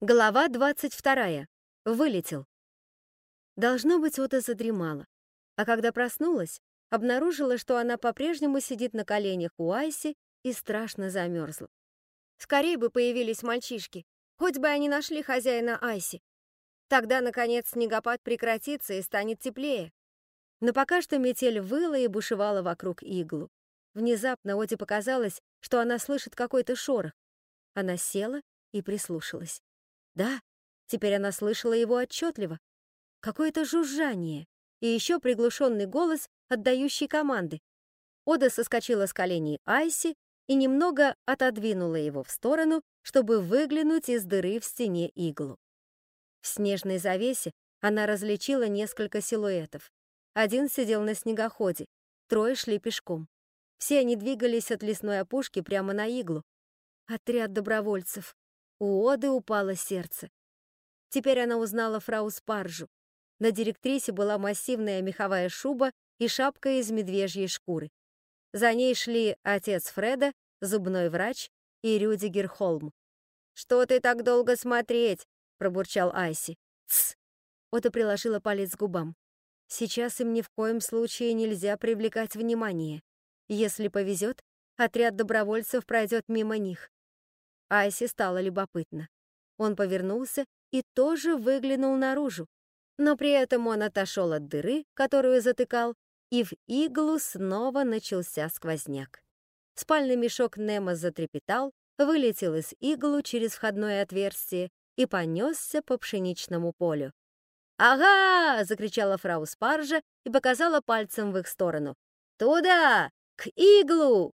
Глава 22. Вылетел. Должно быть, Ота задремала. А когда проснулась, обнаружила, что она по-прежнему сидит на коленях у Айси и страшно замерзла. Скорее бы появились мальчишки, хоть бы они нашли хозяина Айси. Тогда, наконец, снегопад прекратится и станет теплее. Но пока что метель выла и бушевала вокруг иглу. Внезапно Оте показалось, что она слышит какой-то шорох. Она села и прислушалась. Да, теперь она слышала его отчетливо. Какое-то жужжание и еще приглушенный голос, отдающий команды. Ода соскочила с коленей Айси и немного отодвинула его в сторону, чтобы выглянуть из дыры в стене иглу. В снежной завесе она различила несколько силуэтов. Один сидел на снегоходе, трое шли пешком. Все они двигались от лесной опушки прямо на иглу. Отряд добровольцев. У Оды упало сердце. Теперь она узнала фрау Спаржу. На директрисе была массивная меховая шуба и шапка из медвежьей шкуры. За ней шли отец Фреда, зубной врач и Рюдигер Холм. «Что ты так долго смотреть?» — пробурчал Айси. «Тсс!» — Ота приложила палец к губам. «Сейчас им ни в коем случае нельзя привлекать внимание. Если повезет, отряд добровольцев пройдет мимо них. Айси стало любопытно. Он повернулся и тоже выглянул наружу, но при этом он отошел от дыры, которую затыкал, и в иглу снова начался сквозняк. Спальный мешок Немо затрепетал, вылетел из иглу через входное отверстие и понесся по пшеничному полю. «Ага!» — закричала фрау Спаржа и показала пальцем в их сторону. «Туда! К иглу!»